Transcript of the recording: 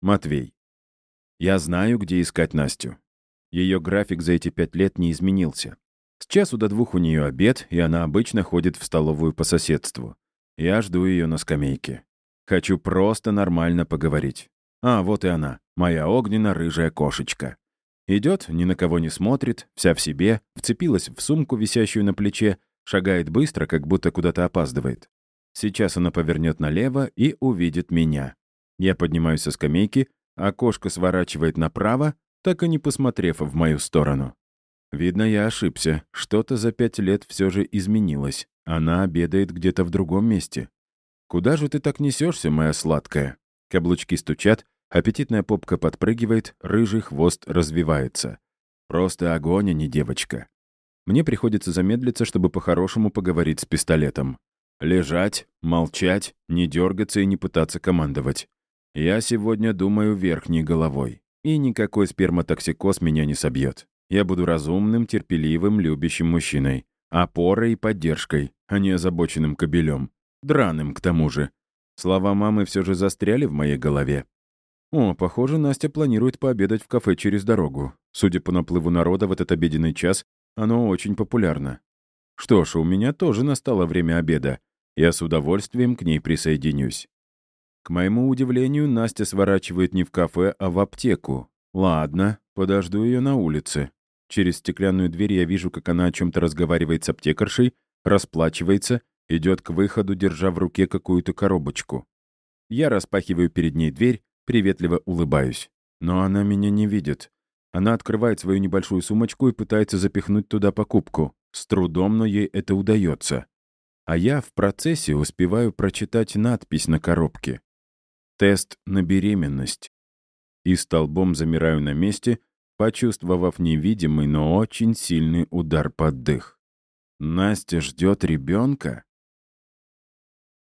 Матвей. Я знаю, где искать Настю. Ее график за эти пять лет не изменился. С часу до двух у нее обед, и она обычно ходит в столовую по соседству. Я жду ее на скамейке. Хочу просто нормально поговорить. А, вот и она, моя огненно-рыжая кошечка. Идет, ни на кого не смотрит, вся в себе, вцепилась в сумку, висящую на плече, шагает быстро, как будто куда-то опаздывает. Сейчас она повернет налево и увидит меня. Я поднимаюсь со скамейки, а кошка сворачивает направо, так и не посмотрев в мою сторону. Видно, я ошибся. Что-то за пять лет все же изменилось. Она обедает где-то в другом месте. Куда же ты так несешься, моя сладкая? Каблучки стучат, аппетитная попка подпрыгивает, рыжий хвост развивается. Просто огонь, а не девочка. Мне приходится замедлиться, чтобы по-хорошему поговорить с пистолетом. Лежать, молчать, не дергаться и не пытаться командовать. Я сегодня думаю верхней головой. И никакой сперматоксикоз меня не собьет. Я буду разумным, терпеливым, любящим мужчиной. Опорой и поддержкой, а не озабоченным кобелем. Драным, к тому же. Слова мамы все же застряли в моей голове. О, похоже, Настя планирует пообедать в кафе через дорогу. Судя по наплыву народа в этот обеденный час, оно очень популярно. Что ж, у меня тоже настало время обеда. Я с удовольствием к ней присоединюсь. К моему удивлению, Настя сворачивает не в кафе, а в аптеку. Ладно, подожду ее на улице. Через стеклянную дверь я вижу, как она о чем-то разговаривает с аптекаршей, расплачивается, идет к выходу, держа в руке какую-то коробочку. Я распахиваю перед ней дверь, приветливо улыбаюсь. Но она меня не видит. Она открывает свою небольшую сумочку и пытается запихнуть туда покупку. С трудом, но ей это удается. А я в процессе успеваю прочитать надпись на коробке. «Тест на беременность». И столбом замираю на месте, почувствовав невидимый, но очень сильный удар под дых. Настя ждет ребенка?